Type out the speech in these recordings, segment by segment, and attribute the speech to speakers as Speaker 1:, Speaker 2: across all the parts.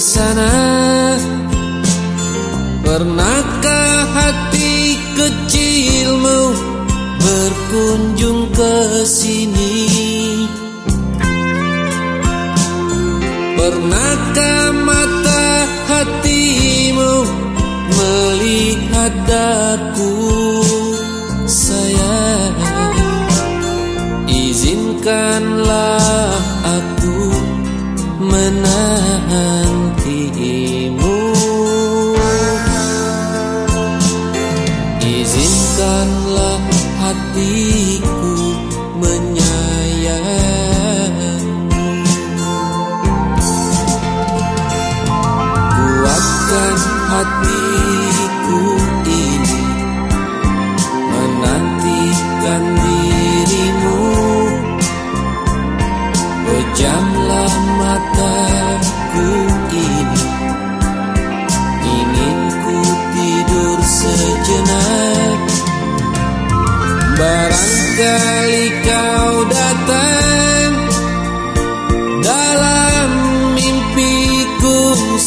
Speaker 1: sana? Pernahkah hati kecilmu berkunjung ke sini? Pernahkah mata hatimu melihat aku, sayang Izinkanlah hatiku menyayangmu Kuatkan hatiku ini Menantikan dirimu. Pejamlah mataku ini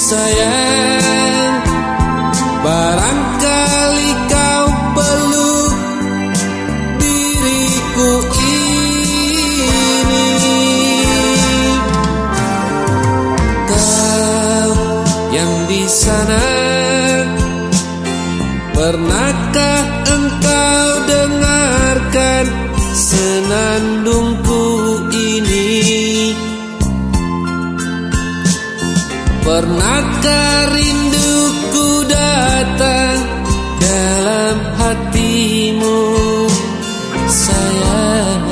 Speaker 1: sayang. Barangkali kau peluk diriku ini. Kau yang di sana. Pernahkah engkau dengarkan senandungku Pernahkah rinduku datang dalam hatimu? Sayang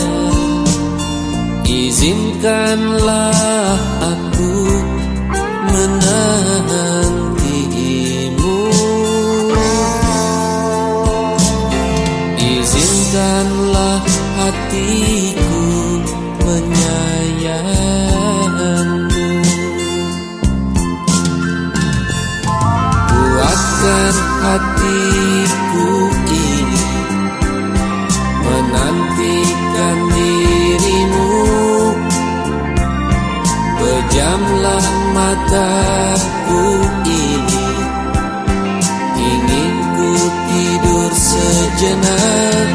Speaker 1: Izinkanlah aku menantimu hatiku ini Menantikan dirimu. Pejamlah mataku ini Ingin ku tidur sejenak.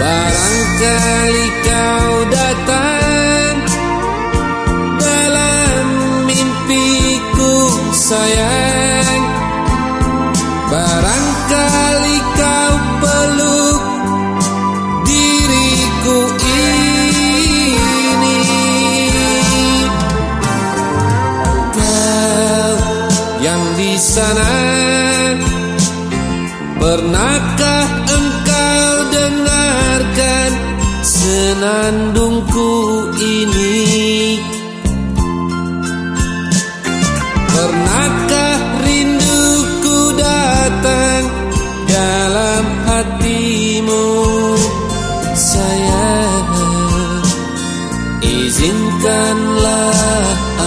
Speaker 1: Barangkali kau datang Dalam mimpiku sayang Barangkali kau peluk diriku ini. Kau yang di sana Pernahkah engkau dengarkan senandungku ini? Pernahkah izinkanlah